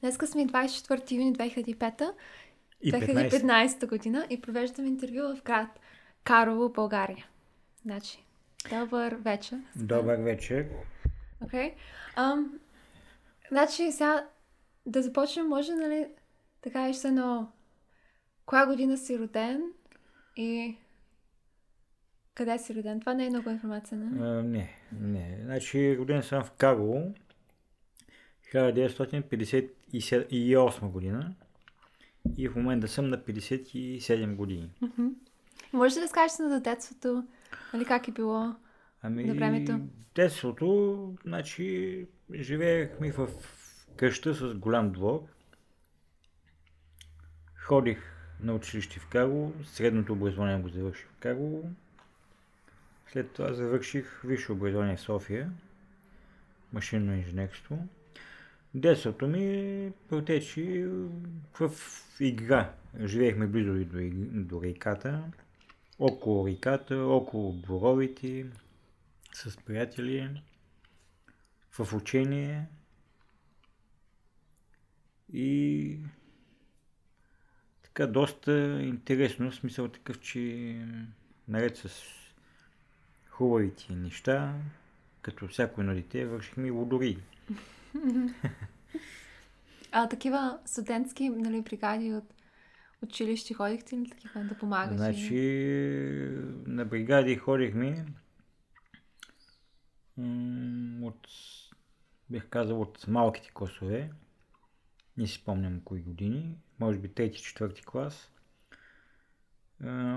Днеска сме 24 юни 2005 И 2015 година и провеждам интервю в град Карлово, България. Значи, добър вечер. Добър вечер. Окей. Okay. значи, сега да започнем, може, нали, така и се, но коя година си роден и къде си роден? Това не е много информация, не? А, не, не. Значи, роден съм в Карлово, 1958 година и в момента съм на 57 години. Mm-hmm. Може ли да скажеш на детството, нали как е било ами, на времето? Детството, значи, живеехме в къща с голям двор. Ходих на училище в Карлово, средното образование го завърших в Карлово. След това завърших висше образование в София, машинно инженерство. Детството ми протечи в игра. Живеехме близо до, до реката, около реката, около боровите, с приятели, в учение и така доста интересно, в смисъл такъв, че наред с хубавите неща, като всяко едно дете, вършихме и лодори. А такива студентски нали, бригади от училище ходихте ли такива да помагаш? Значи на бригади ходихме от, бих казал, от малките косове. Не си спомням кои години. Може би трети, четвърти клас.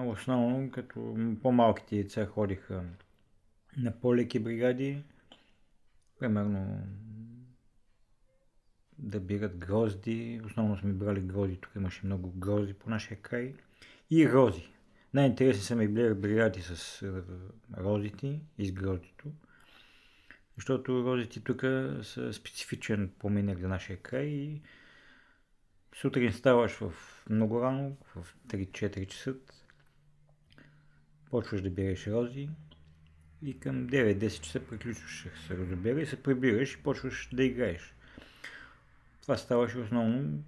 Основно, като по-малките деца ходиха на по-леки бригади. Примерно да бират грозди. Основно сме брали грозди, тук имаше много грозди по нашия край. И рози. Най-интересни са ми били бригади с розите и с гроздито. Защото розите тук са специфичен поминък за нашия край и сутрин ставаш в много рано, в 3-4 часа, почваш да береш рози и към 9-10 часа приключваш да се разобира и се прибираш и почваш да играеш. Това ставаше основно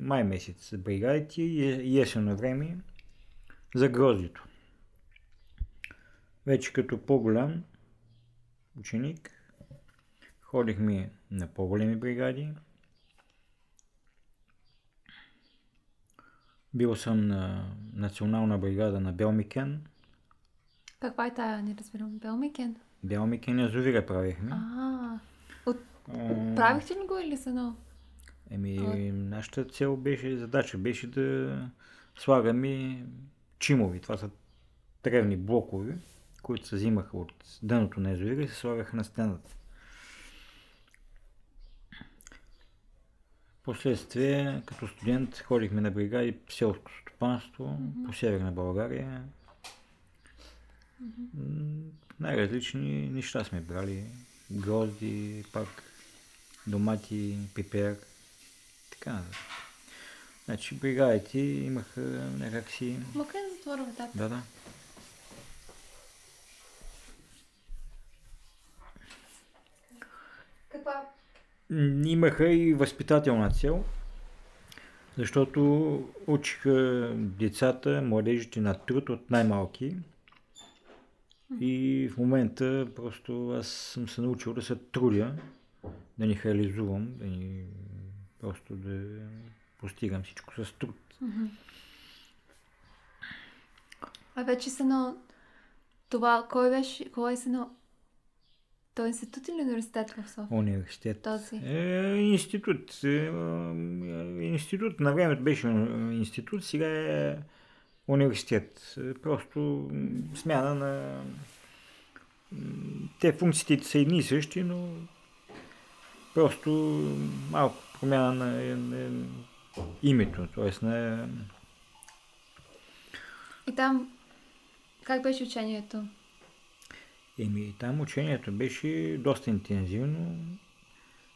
май месец бригадите и есенно време за гроздито. Вече като по-голям ученик ходихме на по-големи бригади. Бил съм на национална бригада на Белмикен. Каква е тая, не разбирам, Белмикен? Белмикен язовира правихме. А, от... правихте ли го или са ново? Еми, нашата цел беше, задача беше да слагаме чимови. Това са древни блокове, които се взимаха от дъното на езовира и се слагаха на стената. Последствие, като студент, ходихме на бригади в селско стопанство mm-hmm. по северна България. Mm-hmm. Най-различни неща сме брали. Грозди, пак домати, пипер, така Значи бригадите имаха някакси... Мъка е затвора вратата. Да, да. Каква? Имаха и възпитателна цел, защото учиха децата, младежите на труд от най-малки. И в момента просто аз съм се научил да се трудя, да ни реализувам, да ни просто да постигам всичко с труд. А вече са на това, кой беше, кой е на той институт или университет в София? Университет. Този. Е, институт. Е, е, институт. На времето беше институт, сега е университет. Е, просто смяна на... Те функциите са едни и същи, но просто малко промяна на, на името, т.е. на... И там как беше учението? Еми, там учението беше доста интензивно,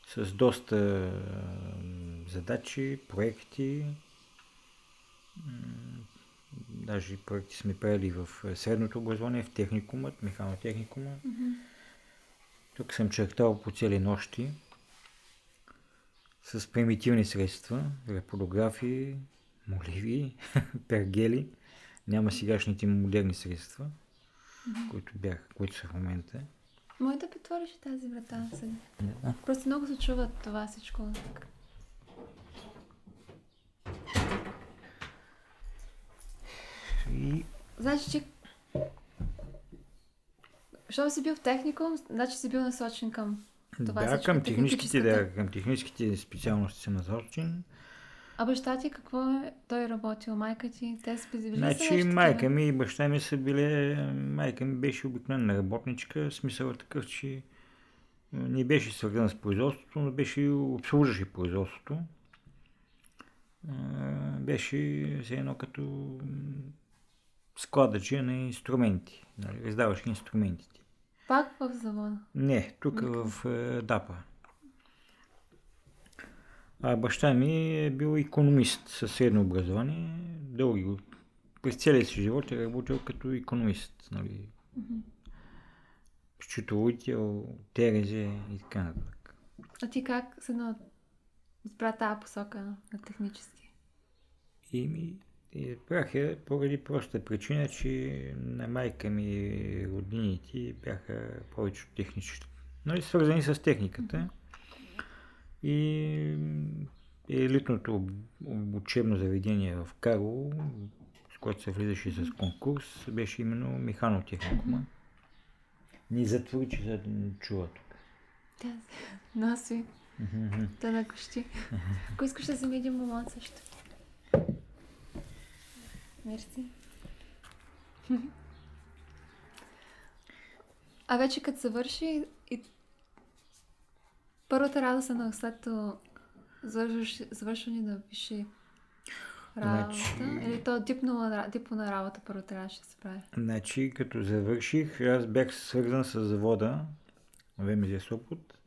с доста задачи, проекти. Даже проекти сме правили в средното образование, в техникумът, механотехникума. Mm-hmm. Тук съм чертал по цели нощи. С примитивни средства, репродографии, моливи, пергели. Няма сегашните модерни средства, mm-hmm. които, бях, които са в момента. Може да притвориш тази врата сега. Да. Просто много се чува това всичко. И Значи, че... Щом си бил в техникум, значи си бил насочен към това да, към техническите, да, към техническите специалности съм насочен. А баща ти какво е? Той е работил, майка ти, те са били Значи майка ми и баща ми са били, майка ми беше обикновена работничка, смисъл е такъв, че не беше свързана с производството, но беше обслужваше производството. Беше все едно като м, складаче на инструменти. Нали, раздаваше инструментите. Пак в завода. Не, тук в е, ДАПа. А баща ми е бил економист със средно образование. Дълги го. През целия си живот е работил като економист. Нали. Счетоводител, терезе и така нататък. А ти как се избра тази посока на технически? И я поради проста причина, че на майка ми роднините бяха повече технически. Нали, свързани с техниката. И елитното об- учебно заведение в Карлово, с което се влизаше с конкурс, беше именно механотехникума. Ни затвори, че се чува тук. Тя носи. Да накощи. Ако искаш да вземи един момент също. Мерси. А вече като завърши и първата радост на след завършване на висши работа, Значи- или то дипломна, дипломна работа първо трябваше да се прави. Значи, като завърших, аз бях свързан с завода ВМЗ Сопот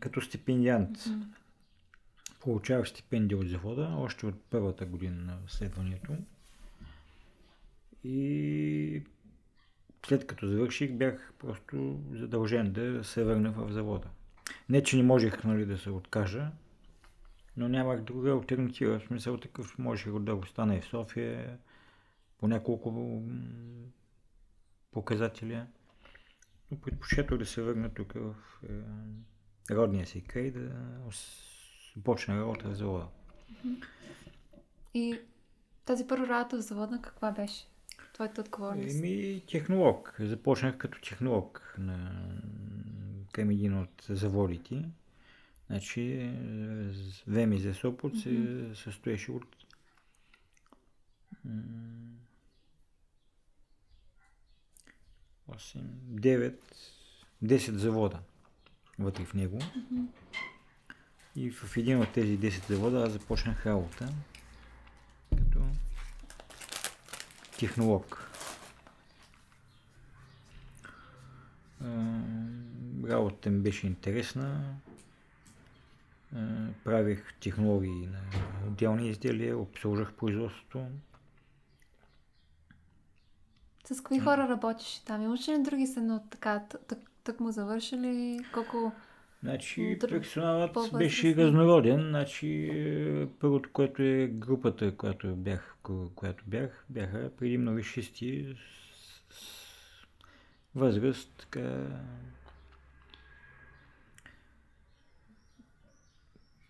като стипендиант. Получавах стипендия от завода още от първата година на следването. И след като завърших, бях просто задължен да се върна в завода. Не, че не можех нали, да се откажа, но нямах друга альтернатива. В смисъл такъв можех да остана и в София по няколко показателя. Но предпочетох да се върна тук в е, родния си край, да започна работа в завода. И тази първа работа в завода каква беше? Твоята отговорност? Еми, технолог. Започнах като технолог на, към един от заводите. Значи, с- ВМЗ Сопот се състоеше от м, 8, 9, 10 завода вътре в него. И в един от тези 10 завода аз започнах работа като технолог. Работата ми беше интересна. Правих технологии на отделни изделия, обслужах производството. С какви хора работиш там? Имаш ли други са, но така, тък, тък му завършили? Колко... Значи Друг- персоналът по-възрастни. беше разнороден. Значи, е, първото, което е групата, която бях, ко- която бях, бяха предимно висшисти с, с възраст, така,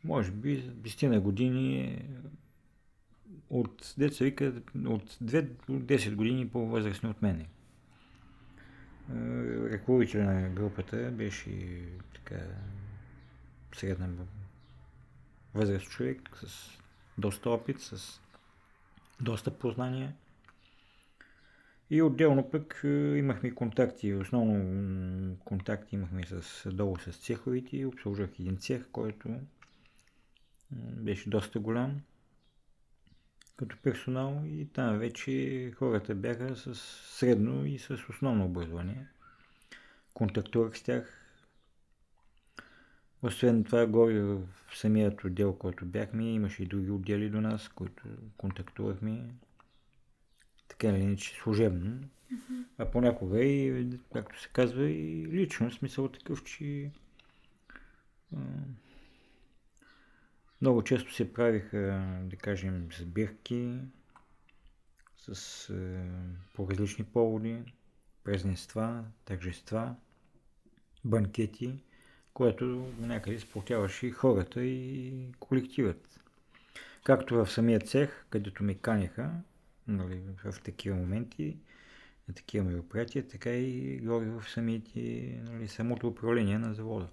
може би 10 на години, е, от, деца вика, от 2 до 10 години по-възрастни от мене. Е, Ръководител на групата беше така средна възраст човек с доста опит, с доста познания. И отделно пък е, имахме контакти, основно контакти имахме с, долу с цеховите, обслужвах един цех, който беше доста голям като персонал и там вече хората бяха с средно и с основно образование. Контактувах с тях. Освен това, горе в самият отдел, който бяхме, имаше и други отдели до нас, които контактувахме. Така или иначе служебно. А понякога и, както се казва, и лично. Смисъл такъв, че Много често се правиха, да кажем, сбирки с, е, по различни поводи, празненства, тържества, банкети, което някъде спортяваше и хората и колективът. Както в самия цех, където ме канеха, нали, в такива моменти, на такива мероприятия, така и горе в самите, нали, самото управление на завода.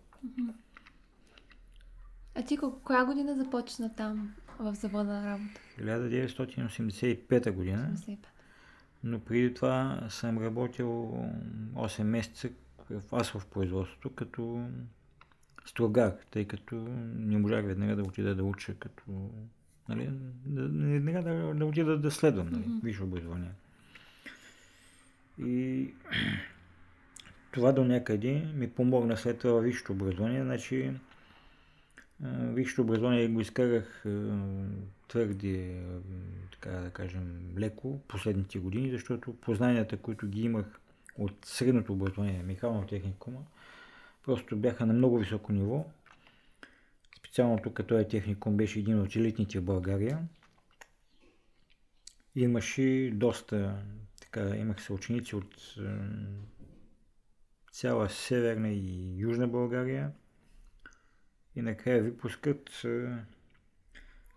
А ти коя година започна там в завода на работа? 1985 година. 85. Но преди това съм работил 8 месеца в асов производството като строгар, тъй като не можах веднага да отида да уча като... Нали, веднага да, да отида да следвам нали, mm-hmm. висше образование. И това до някъде ми помогна след това висшето образование. Значи, висшето образование го изкарах твърде, така да кажем, леко последните години, защото познанията, които ги имах от средното образование, мехално техникума, просто бяха на много високо ниво. Специално тук този техникум беше един от елитните в България. Имаше доста, така, имах се ученици от цяла северна и южна България. И накрая випускът,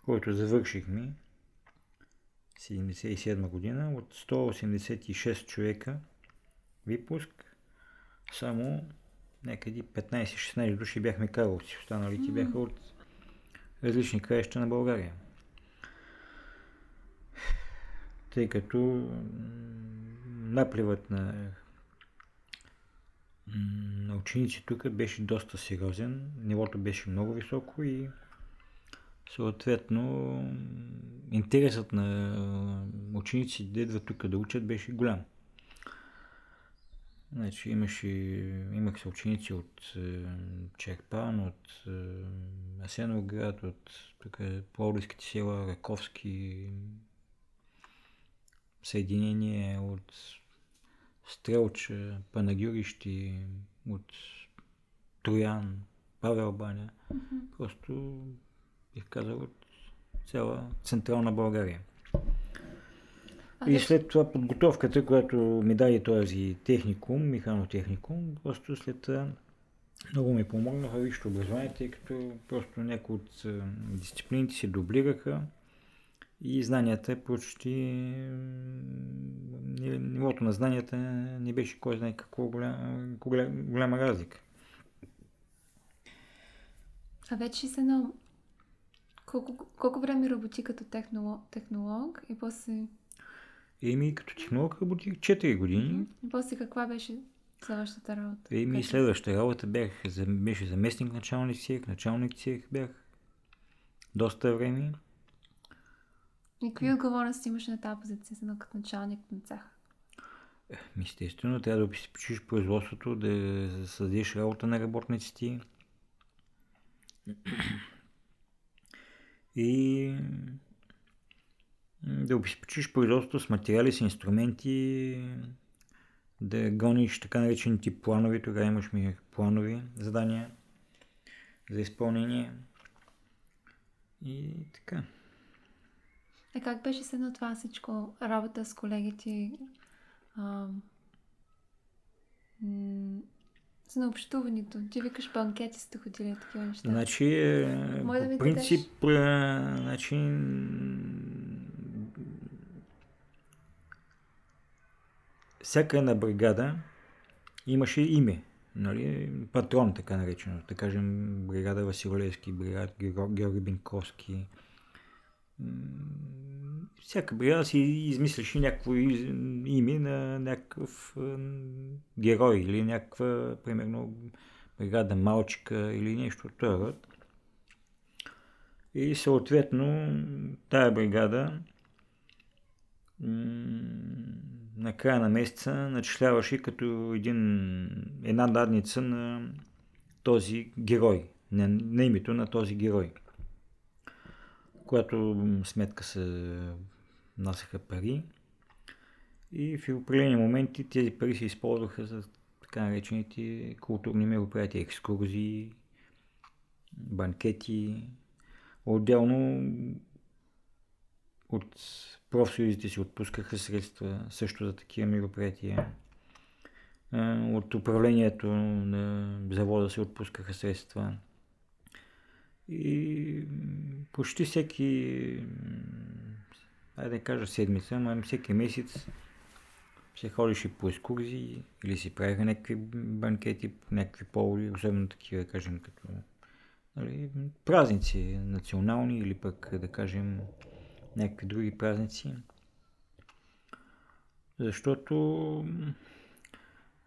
който завършихме, 1977 година, от 186 човека випуск, само някъде 15-16 души бяхме карловци, останалите бяха от различни краища на България. Тъй като напливът на, на ученици тук беше доста сериозен, нивото беше много високо и съответно интересът на ученици да идват тук да учат беше голям. Значи имаше, имах се ученици от е, Черпан, от е, Асеновград, от тук, села, Раковски, Съединение, от Стрелча, Панагюрищи, от Троян, Павел Баня. Mm-hmm. Просто бих казал от цяла Централна България. И след това подготовката, която ми даде този техникум, механотехникум, просто след това много ми помогнаха висшето образование, тъй като просто някои от дисциплините се дублираха и знанията почти нивото на знанията не беше кой знае какво голяма, голяма разлика. А вече се на колко, колко време работи като технолог, технолог и после Еми, като технолог работих 4 години. И после каква беше следващата работа? Еми, следващата работа бях, беше заместник началник цех, началник цех бях доста време. И какви отговорности имаш на тази позиция, за като началник на цех? Е, естествено, трябва да обезпечиш производството, да създадеш работа на работниците. И да обезпечиш производството с материали, с инструменти, да гониш така наречените планови, тогава имаш ми планови задания за изпълнение и така. А как беше на това всичко? Работа с колегите? А, м- на общуването. Ти викаш банкети сте ходили такива неща. Значи, е, по да принцип, е, значи, всяка една бригада имаше име. Нали, патрон, така наречено. Да кажем, бригада Василевски, бригада Георги Бенковски. Всяка бригада си измисляше някакво име на някакъв герой или някаква, примерно, бригада Малчика или нещо от това. И съответно тая бригада на края на месеца начисляваше като един, една надница на този герой, на, на името на този герой. Когато сметка се насаха пари и в определени моменти тези пари се използваха за така наречените културни мероприятия, екскурзии, банкети. Отделно от профсъюзите си отпускаха средства също за такива мероприятия. От управлението на завода се отпускаха средства. И почти всеки, айде да кажа седмица, но всеки месец се ходеше по екскурзии или си правиха някакви банкети, някакви поводи, особено такива, да кажем, като нали, празници национални или пък, да кажем, някакви други празници. Защото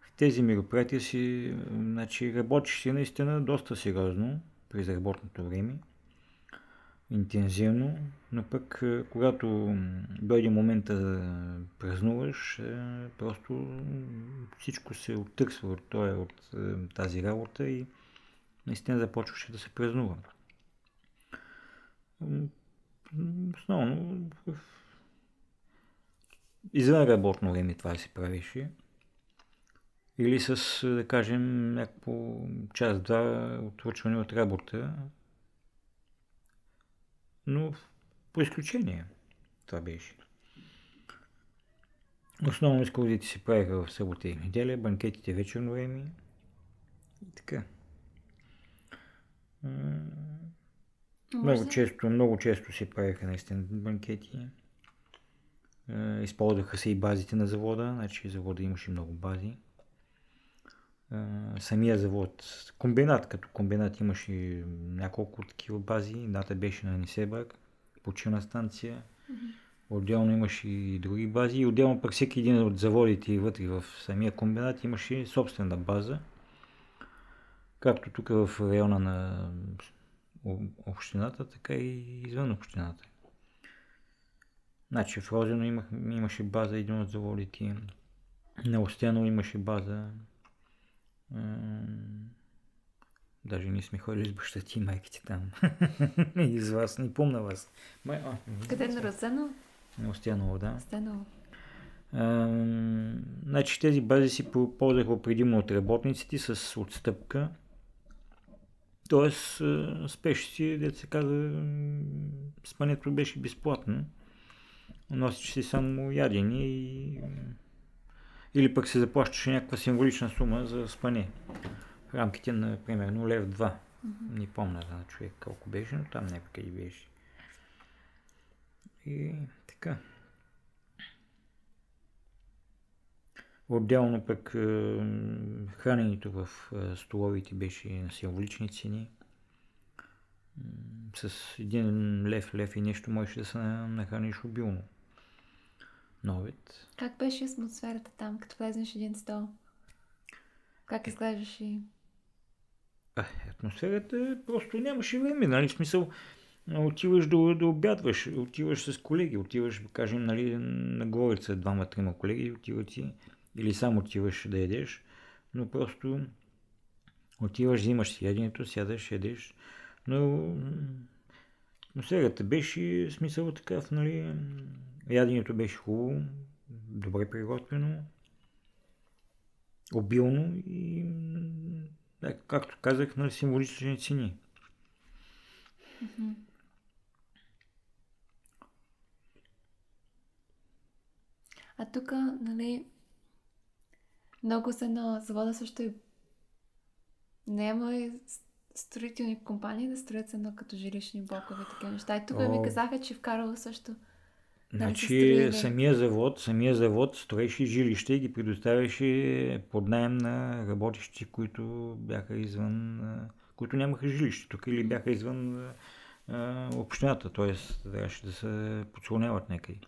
в тези мероприятия си, значи, работиш си наистина доста сериозно през работното време, интензивно, но пък е, когато дойде момента да празнуваш, е, просто всичко се оттърсва от, от е, тази работа и наистина започваше да се празнува. Основно в извън работно време това се правеше. Или с, да кажем, някакво час-два отвърчване от работа. Но по изключение това беше. Основно изкурзите се правиха в събота и неделя, банкетите вечерно време и така. Много често, много често се правиха наистина банкети. Използваха се и базите на завода, значи завода имаше много бази. Самия завод, комбинат, като комбинат имаше няколко такива бази. Едната беше на Нисебър, почивна станция. Отделно имаше и други бази. И отделно пък всеки един от заводите вътре в самия комбинат имаше собствена база. Както тук в района на общината, така и извън общината. Значи в Розено имах, имаше база един от заводите, на Остяно имаше база. Даже ние сме ходили с баща ти и майките там. и с вас, не помна вас. Май, а, Къде на Розено? На Остяново, да. Остяново. значи тези бази си ползваха предимно от работниците с отстъпка Тоест, спеше си, дете се каза, спането беше безплатно. Носиш си само ядени и... Или пък се заплащаше някаква символична сума за спане. В рамките на, примерно, лев 2. Mm-hmm. Не помня на човек колко беше, но там някъде беше. И така. Отделно пък храненето в столовите беше на символични цени. С един лев, лев и нещо можеше да се нахраниш обилно. Новит. Как беше атмосферата там, като влезнеш един стол? Как изглеждаше? Атмосферата просто нямаше време, нали? В смисъл, отиваш да, да обядваш, отиваш с колеги, отиваш, кажем, нали, на Горица, двама-трима колеги, отиват си или само отиваш да ядеш, но просто отиваш, взимаш си яденето, сядаш, ядеш, но атмосферата беше смисъл такъв, нали, яденето беше хубаво, добре приготвено, обилно и, да, както казах, на символични цени. А тук, нали, много са на завода също и няма и строителни компании да строят се едно като жилищни блокове, такива неща. И тук О. ми казаха, че в Карлово също. Значи самия завод, самия завод строеше жилища и ги предоставяше под найем на работещи, които бяха извън, които нямаха жилище тук или бяха извън а, общината, т.е. трябваше да се подслоняват някъде.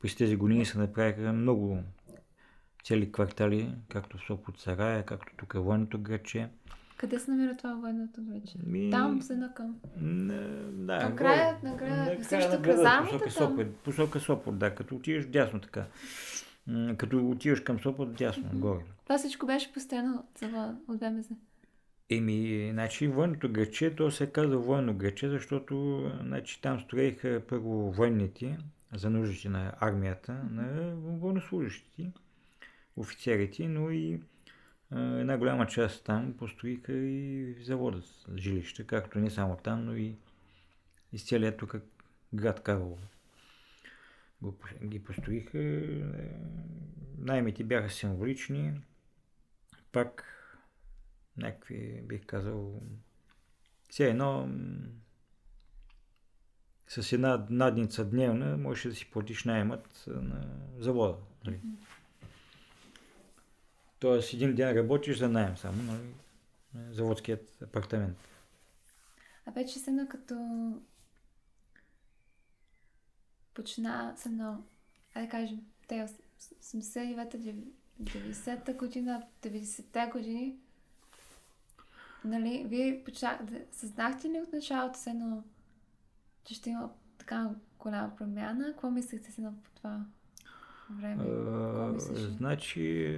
През тези години се направиха много цели квартали, както в Сопот Сарая, както тук е военното граче. Къде се намира това военното граче? Ми... Там се накъм. Да, на края, на края, също казармата посока там? Сопот, посока Сопот, да, като отиваш дясно така. Като отиваш към Сопот, дясно, mm-hmm. горе. Това всичко беше постоянно за от ВМЗ. Еми, значи военното граче, то се казва военно граче, защото значи, там строиха първо военните за нуждите на армията, на военнослужащите офицерите, но и една голяма част там построиха и заводът жилища, както не само там, но и из целият тук град Карлово. Ги построиха. Наймите бяха символични. Пак някакви, бих казал, все едно с една надница дневна можеш да си платиш наймат на завода. Нали? Тоест един ден работиш за найем само, нали? заводският апартамент. А вече се едно като почина се едно, да кажем, те 89-та, 90-та година, 90-те години, нали, вие почнах, съзнахте ли от началото се едно, че ще има така голяма промяна? Какво мислихте се по това време? А, значи,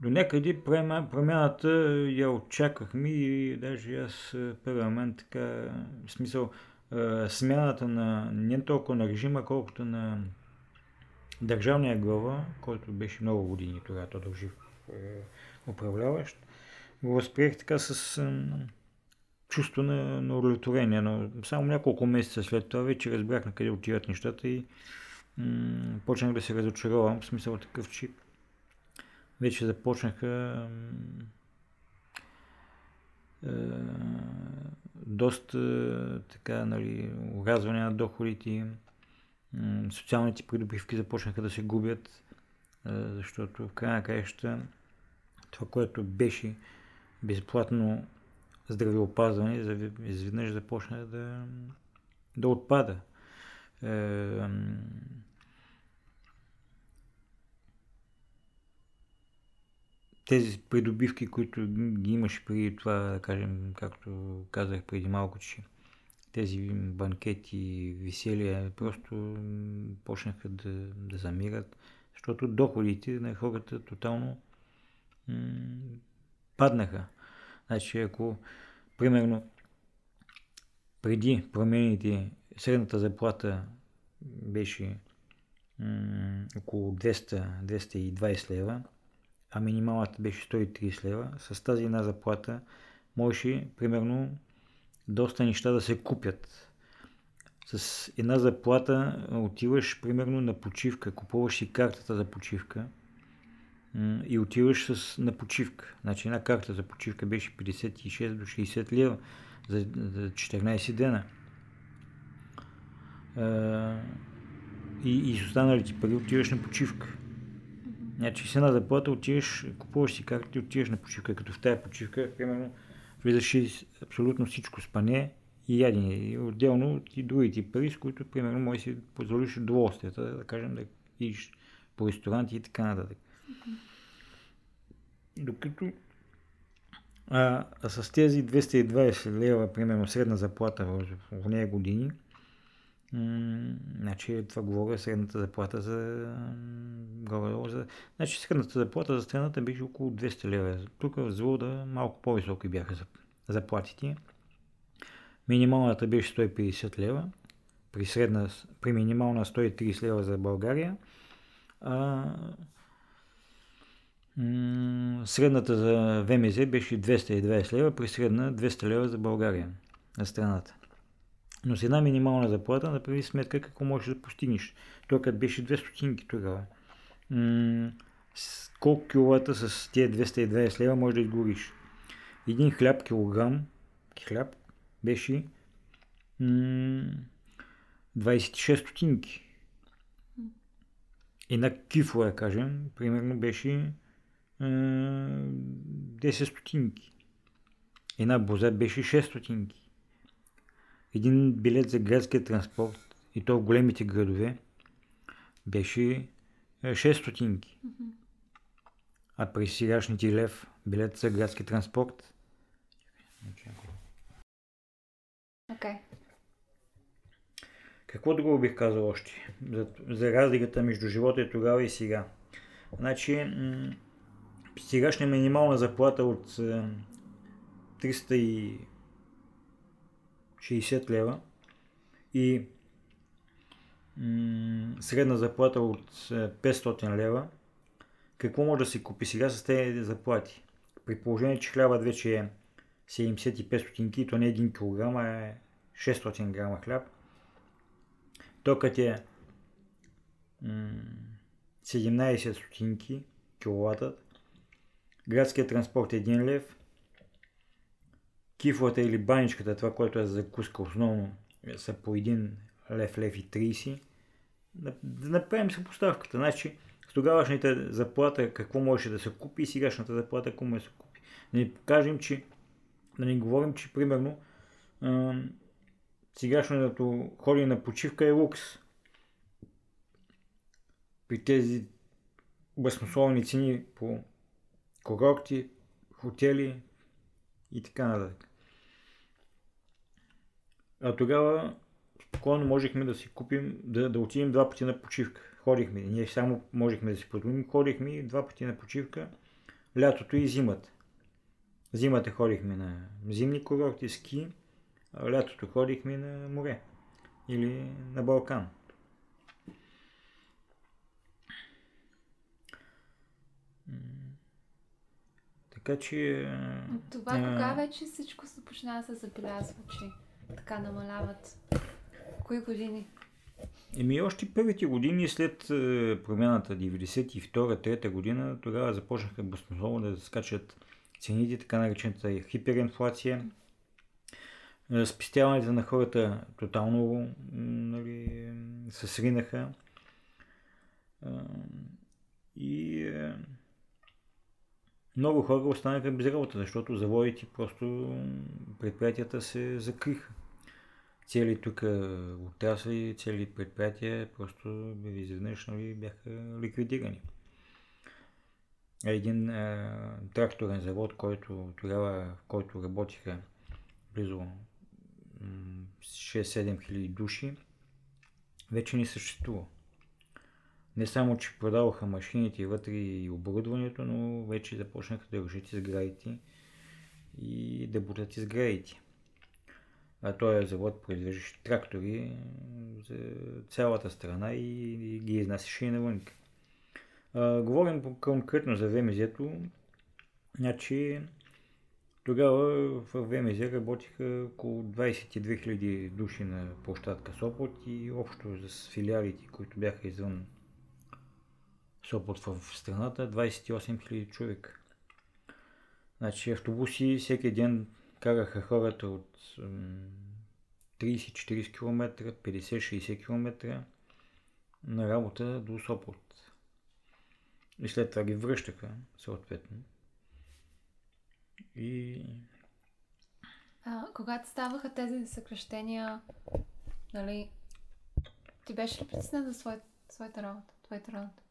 до някъде промяната я очаквахме и даже аз първи момент така, в смисъл, смяната на не толкова на режима, колкото на държавния глава, който беше много години тогава, Тодор Жив управляващ, го възприех така с чувство на, на удовлетворение, но само няколко месеца след това вече разбрах на къде отиват нещата и м- почнах да се разочаровам, в смисъл такъв, че вече започнаха е, доста така, нали, урязване на доходите, социалните придобивки започнаха да се губят, е, защото в края краища това, което беше безплатно здравеопазване, изведнъж започна да, да отпада. Е, тези придобивки, които ги имаше преди това, да кажем, както казах преди малко, че тези банкети, веселия просто почнаха да, да замират, защото доходите на хората тотално м- паднаха. Значи, ако, примерно, преди промените средната заплата беше м- около 200-220 лева, а минималната беше 130 лева, с тази една заплата можеше, примерно, доста неща да се купят. С една заплата отиваш, примерно, на почивка, купуваш си картата за почивка и отиваш с, на почивка. Значи една карта за почивка беше 56 до 60 лева за, за 14 дена. и, и с останалите пари отиваш на почивка. Значи с една заплата отиваш, купуваш си карти и отиваш на почивка, като в тази почивка, примерно, влизаш и абсолютно всичко спане и ядене. И отделно и другите пари, с които, примерно, можеш да си позволиш удоволствията, да кажем, да идиш по ресторанти и така нататък. Докато а, а с тези 220 лева, примерно, средна заплата в, в нея години, значи това говоря средната заплата за... Говоря за... Значи средната заплата за страната беше около 200 лева. Тук в Звода малко по-високи бяха заплатите. Минималната беше 150 лева, при, средна, при минимална 130 лева за България. А, средната за ВМЗ беше 220 лева, при средна 200 лева за България на страната. Но с една минимална заплата направи сметка какво можеш да постигнеш. Той като беше 200 стотинки тогава. М- колко киловата с тези 220 лева можеш да изгориш? Един хляб, килограм хляб беше м- 26 стотинки. Една кифла, кажем, примерно беше 10 стотинки. Една боза беше 6 стотинки. Един билет за градския транспорт, и то в големите градове, беше 6 стотинки. Mm-hmm. А при сегашните лев билет за градски транспорт Okay. Какво друго бих казал още за, за разликата между живота и тогава и сега? Значи, м- сегашна минимална заплата от 360 лева и средна заплата от 500 лева, какво може да се купи сега с тези заплати? При положение, че хлябът вече е 75 стотинки, то не 1 кг, а е 600 грама хляб. То като е 17 стотинки киловатът, градският транспорт е 1 лев, кифлата или баничката, това, което е за закуска основно, са по 1 лев, лев и 30. Да, да направим съпоставката. Значи, с тогавашните заплата какво можеше да се купи и сегашната заплата какво може да се купи. Да ни покажем, че да не говорим, че примерно сегашното ходи на почивка е лукс. При тези баснословни цени по курорти, хотели и така нататък. А тогава спокойно можехме да си купим, да, да отидем два пъти на почивка. Ходихме, ние само можехме да си позволим, ходихме два пъти на почивка, лятото и зимата. Зимата ходихме на зимни курорти, ски, а лятото ходихме на море или на Балкан. Така че... Това а... кога вече всичко се почина да се забелязва, че така намаляват? Кои години? Еми още първите години след промяната 92-3 година, тогава започнаха баснословно да скачат цените, така наречената хиперинфлация. Спестяването на хората тотално нали, се сринаха. И много хора останаха без работа, защото заводите просто предприятията се закриха. Цели тук отрасли, цели предприятия просто изведнъж нали, бяха ликвидирани. Един е, тракторен завод, който тогава, в който работиха близо 6-7 хиляди души, вече не съществува. Не само, че продаваха машините вътре и оборудването, но вече започнаха да рушат изградите и да бутат изградите. А той е завод, произвеждащ трактори за цялата страна и, ги изнасяше и навън. говорим конкретно за ВМЗ-то. Значи, тогава в ВМЗ работиха около 22 000 души на площадка Сопот и общо с филиалите, които бяха извън Сопот в страната 28 000 човека. Значи автобуси всеки ден караха хората от 30-40 км, 50-60 км на работа до Сопот. И след това ги връщаха, съответно. И... А, когато ставаха тези съкръщения, нали, ти беше ли притеснен за своята, своята работа, твоята работа?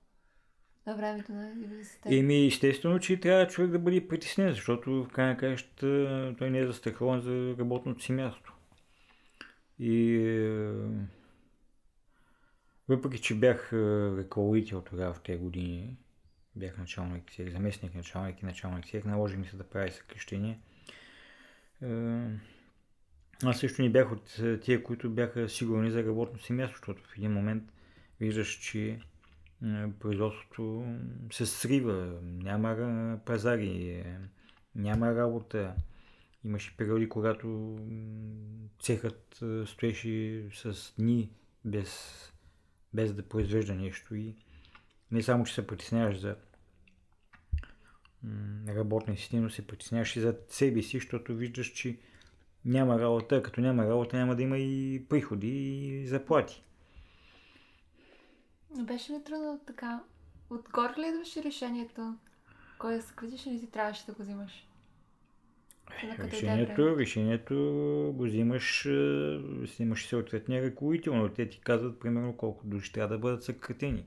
На времето на университета? Еми, естествено, че трябва човек да бъде притеснен, защото в крайна краща той не е застрахован за работното си място. И е, въпреки, че бях е, ръководител тогава в тези години, бях началник, заместник началник и началник сек, наложи ми се да правя съкрещение. Е, аз също не бях от тия, които бяха сигурни за работното си място, защото в един момент виждаш, че производството се срива, няма пазари, няма работа. Имаше периоди, когато цехът стоеше с дни без, без да произвежда нещо и не само, че се притесняваш за работниците, но се притесняваш и за себе си, защото виждаш, че няма работа, като няма работа няма да има и приходи и заплати. Беше ли трудно така? Отгоре ли идваше решението? Кой да се критиш или ти трябваше да го взимаш? Решението, решението го взимаш, взимаш съответния ръководител, но те ти казват примерно колко души трябва да бъдат съкратени.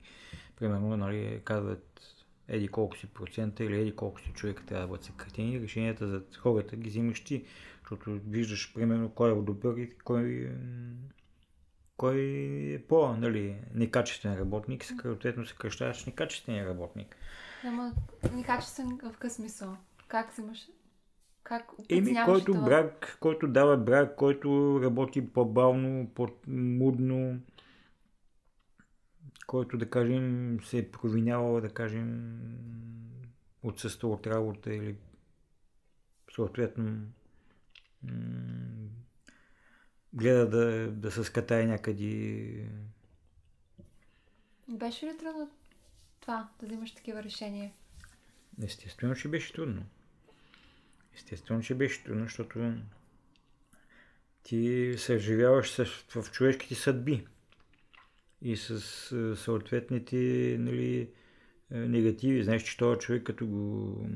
Примерно, нали, казват еди колко си процента или еди колко си човека трябва да бъдат съкратени. Решенията за хората ги взимаш ти, защото виждаш примерно кой е добър и кой кой е по нали, некачествен работник, съответно се кръщаваш некачествения работник. Ама некачествен в какъв смисъл? Как се имаш? Как Еми, който това? брак, който дава брак, който работи по-бавно, по-мудно, който, да кажем, се е провинявал, да кажем, отсъства от работа или съответно м- гледа да, да се скатае някъде. Беше ли трудно това, да взимаш такива решения? Естествено, че беше трудно. Естествено, че беше трудно, защото ти съживяваш в човешките съдби и с съответните нали, негативи. Знаеш, че този човек като го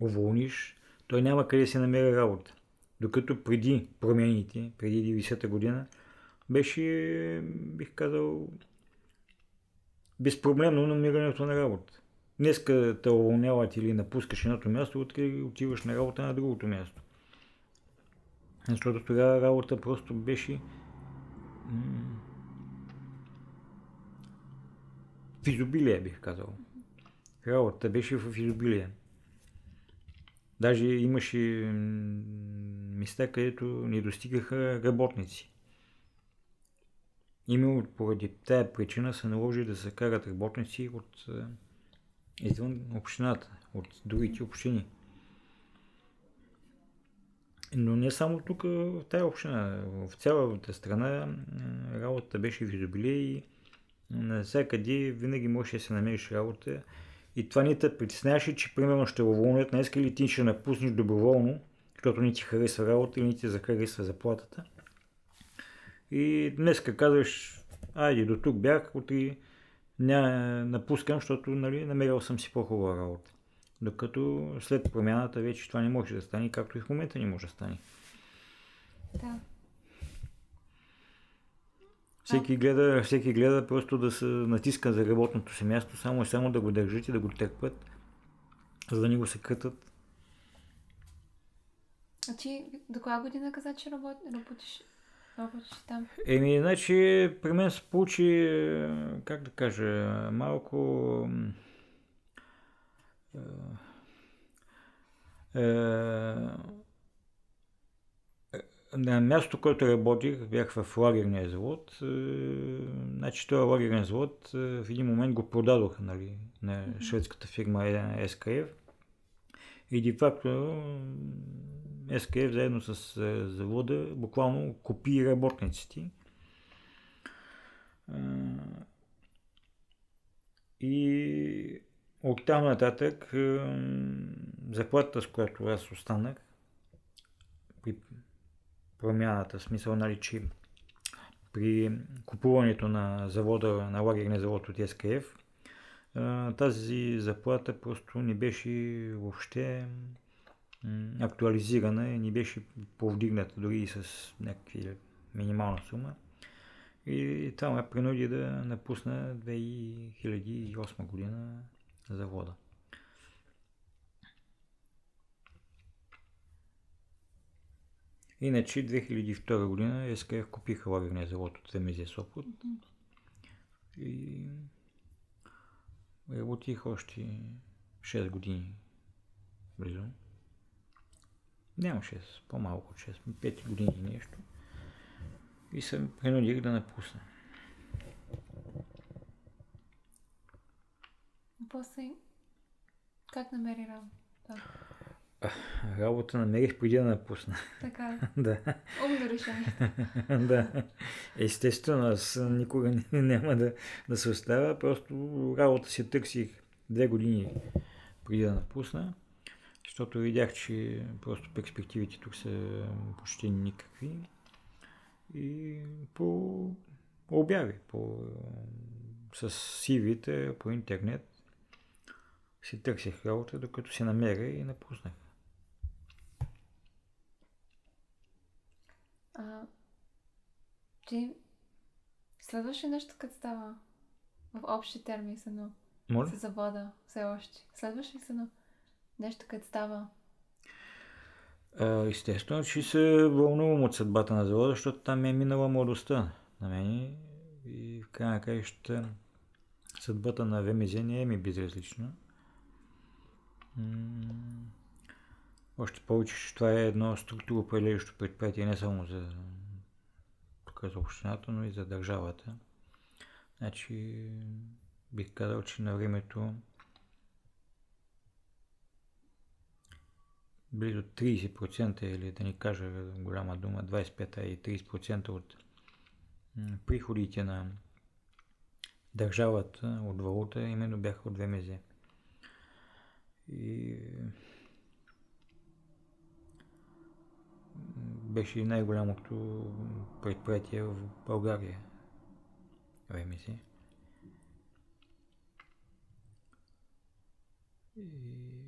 уволниш, той няма къде да се намери работа. Докато преди промените, преди 90-та година, беше, бих казал, безпроблемно намирането на работа. Днеска те уволняват или напускаш едното място, утре отиваш на работа на другото място. Защото тогава работа просто беше в изобилие, бих казал. Работата беше в изобилие. Даже имаше места, където не достигаха работници. Именно поради тая причина се наложи да се карат работници от извън общината, от другите общини. Но не само тук, в тази община, в цялата страна работата беше в изобилие и навсякъде винаги можеше да се намериш работа. И това не те притесняваше, че примерно ще уволнят днес или ти ще напуснеш доброволно, защото не ти харесва работа или не ти захаресва заплатата. И днес казваш, айде до тук бях, утре ня, напускам, защото нали, намерил съм си по-хубава работа. Докато след промяната вече това не може да стане, както и в момента не може да стане. Да. Всеки гледа, всеки гледа просто да се натиска за работното си място, само и само да го държат и да го търпят, за да ни го се кътат. А ти до коя година каза, че работиш Работиш там? Еми, значи, при мен се получи, как да кажа, малко... Е, на мястото, което работих, бях в лагерния завод. Е, значи, този лагерен завод е, в един момент го продадоха нали, на шведската фирма СКФ. И де факто СКФ заедно с е, завода буквално купи работниците. И от там нататък заплатата, с която аз останах, при промяната, в смисъл нали, че при купуването на завода, на лагерния завод от СКФ, тази заплата просто не беше въобще актуализирана и ни беше повдигната дори и с някакви минимална сума. И това ме принуди да напусна 2008 година завода. Иначе 2002 година СКФ купиха лагерния завод от Темезия Сопот. И работих още 6 години близо. Няма 6, по-малко от 6, 5 години нещо. И се принудих да напусна. После как намери работа? Работа намерих преди да напусна. Така да. Умно решение. да. Естествено, аз никога няма да, да се оставя. Просто работа си търсих две години преди да напусна защото видях, че просто перспективите тук са почти никакви. И по обяви, по, с сивите по интернет си търсих работа, докато се намеря и напуснах. А, ти следваш ли нещо, като става в общи термини с едно? Моля? С завода все още. Следваш ли се едно? Нещо, като става? естествено, че се вълнувам от съдбата на завода, защото там е минала младостта на мен и в крайна краища съдбата на ВМЗ не е ми безразлична. Още повече, че това е едно структуроопределящо предприятие не само за, тук за общината, но и за държавата. Значи, бих казал, че на времето близо 30% или да ни кажа голяма дума, 25 и 30% от приходите на държавата от валута именно бяха от ВМЗ. И беше най-голямото предприятие в България. ВМЗ. И...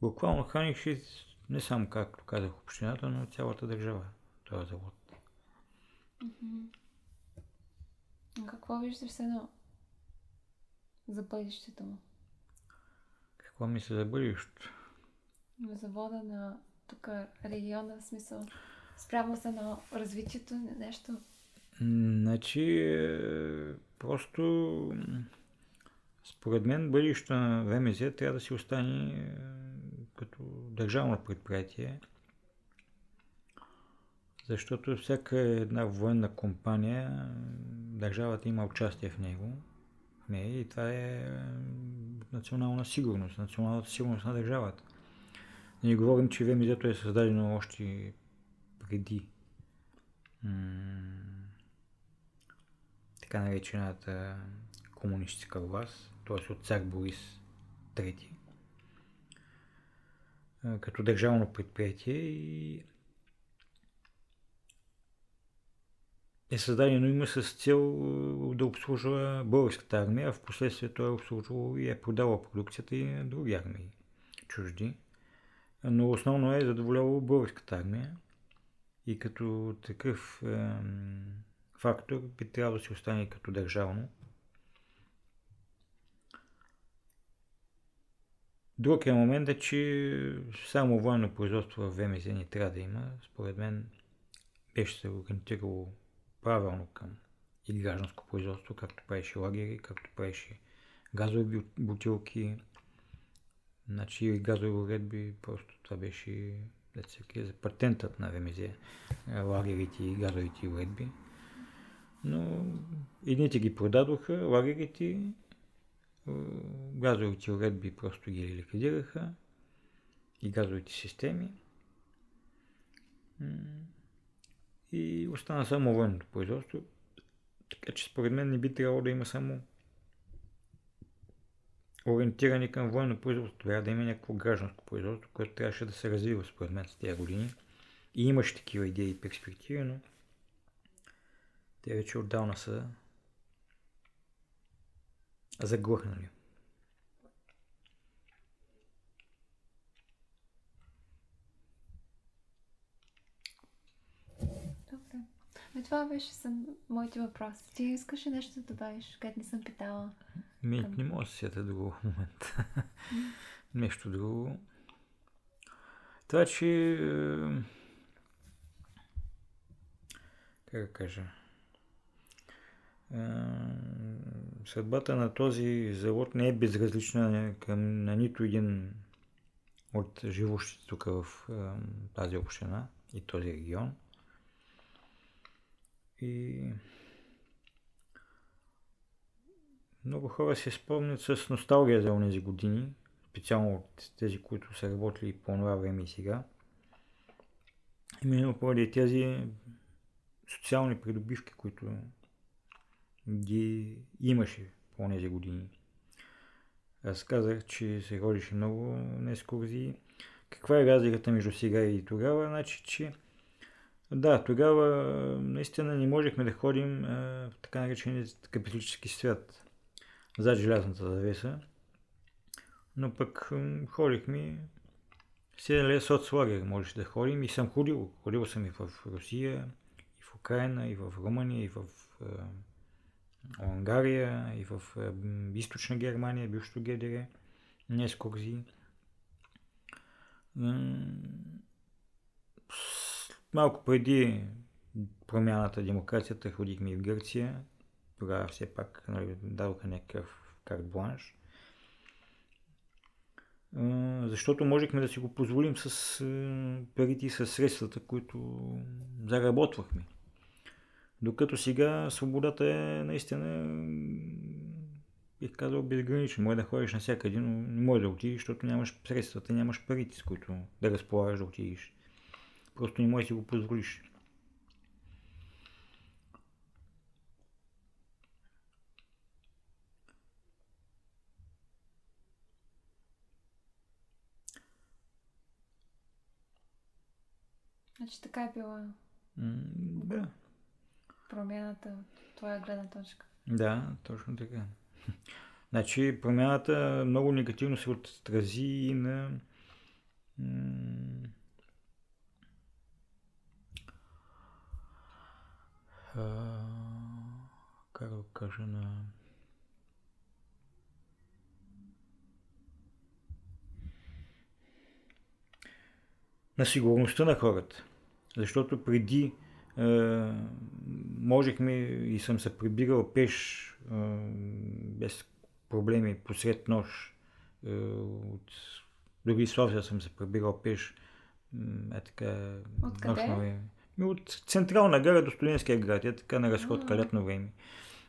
Буквално хранеше не само, както казах, общината, но цялата държава, този завод. Какво виждаш едно за бъдещето му? Какво мисля за бъдещето? Завода на тук региона, в смисъл, спрямо се на развитието, нещо? Значи, просто според мен бъдещето на ВМЗ трябва да си остане е, като държавно предприятие, защото всяка една военна компания, държавата има участие в него, в нея и това е национална сигурност, националната сигурност на държавата. Не говорим, че ВМЗ е създадено още преди м- така наречената комунистическа власт, т.е. от цар Борис III като държавно предприятие и е създадено има с цел да обслужва българската армия, а в последствие той е обслужвал и е продавал продукцията и на други армии чужди. Но основно е задоволявал българската армия и като такъв е, фактор би трябвало да си остане като държавно Друг е момент е, че само военно производство в ВМЗ не трябва да има. Според мен беше се организирало правилно към и гражданско производство, както правеше лагери, както правеше газови бутилки, значи и газови уредби, просто това беше за патентът на ВМЗ, лагерите и газовите уредби. Но едните ги продадоха, лагерите газовите уредби просто ги ликвидираха и газовите системи. И остана само военното производство. Така че според мен не би трябвало да има само ориентирани към военно производство. Трябва да има някакво гражданско производство, което трябваше да се развива според мен с тези години. И имаше такива идеи и перспективи, но те вече отдавна са заглъхнали. Добре. Ами това беше съм моите въпроси. Ти искаш ли нещо да добавиш, където не съм питала? Ми, не мога да се сета друго в момента. нещо друго. Това, че... Е, как да кажа? съдбата на този завод не е безразлична към, на нито един от живущите тук в тази община и този регион. И много хора се спомнят с носталгия за тези години, специално от тези, които са работили по това време и сега. Именно поради тези социални придобивки, които ги имаше по тези години. Аз казах, че се ходише много на екскурзии. Каква е разликата между сега и тогава? Значи, че да, тогава наистина не можехме да ходим в така наречения капиталически свят зад желязната завеса. Но пък ходихме Седеле соцлагер можеш да ходим и съм ходил. Ходил съм и в Русия, и в Украина, и в Румъния, и в Унгария и в е, източна Германия, бившото ГДР, не екскурзии. Малко преди промяната демокрацията ходихме и в Гърция. Тогава все пак нали, дадоха някакъв карт бланш. Защото можехме да си го позволим с парите и с средствата, които заработвахме. Докато сега свободата е наистина бих казал безграничен. Може да ходиш навсякъде, но не може да отидеш, защото нямаш средствата, нямаш парите, с които да разполагаш да отидеш. Просто не можеш да си го позволиш. Значи така е била М, да. промяната от твоя гледна точка. Да, точно така. Значи промяната много негативно се отрази и на м, а, как да кажа на на сигурността на хората. Защото преди е, можехме и съм се прибирал пеш е, без проблеми посред нощ. Е, от... Дори София съм се прибирал пеш. Е така. Откъде? нощно време. Ми От Централна гара до Студентския град. Е така на разходка А. летно време.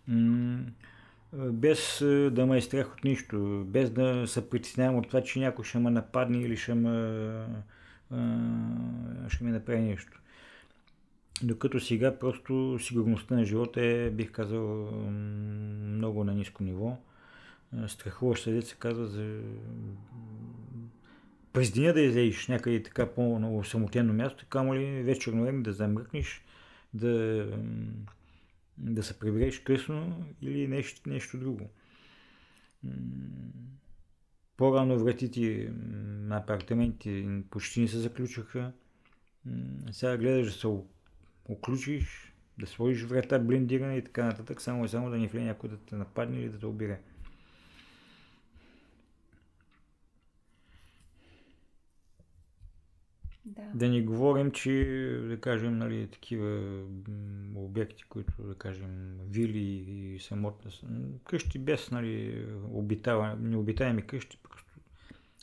М, без да ме е страх от нищо, без да се притеснявам от това, че някой ще ме нападне или ще ме, е, ще ми направи нещо. Докато сега просто сигурността на живота е, бих казал, много на ниско ниво. Страхуваш се, деца казва, за през деня да излезеш някъде така по-много самотено място, камо ли вечерно време да замръкнеш, да, да се прибереш късно или нещо, нещо друго. По-рано вратите на апартаментите почти не се заключваха. Сега гледаш да се оключиш, да сложиш врата блиндирана и така нататък, само и само да не влезе някой да те нападне или да те обире. Да. Да не говорим, че, да кажем, нали, такива обекти, които, да кажем, вили и самотна, къщи без, нали, обитава, необитаеми къщи, просто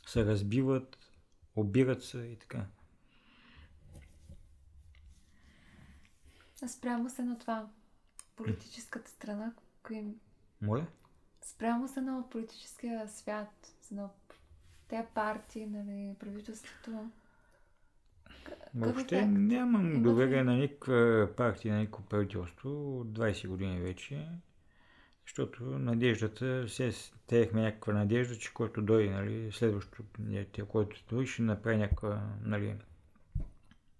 се разбиват, обират се и така. Спрямо се на това, политическата страна, кои... Моля? спрямо се на политическия свят, на тези партии, нали, правителството. Въобще нямам доверие на никаква партия, на никакво правителство от 20 години вече, защото надеждата, все теехме някаква надежда, че който дойде, нали, следващото, който дойде, ще направи някаква, нали,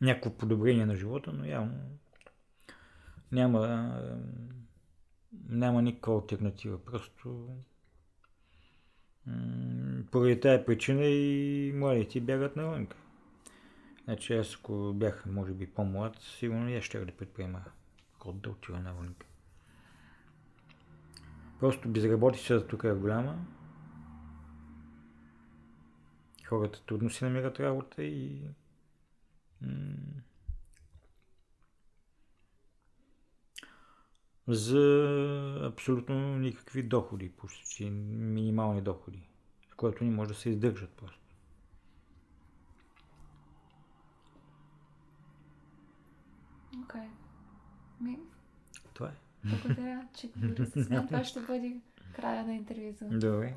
някакво подобрение на живота, но явно няма, няма никаква альтернатива. Просто поради тая причина и младите бягат навън. Значи аз ако бях, може би, по-млад, сигурно аз ще да предприема ход да отива навън. Просто безработицата тук е голяма. Хората трудно си намират работа и за абсолютно никакви доходи, почти минимални доходи, с което не може да се издържат просто. Окей. Ми, Това е. благодаря, че говори с мен. Това ще бъде края на интервюто. Добре.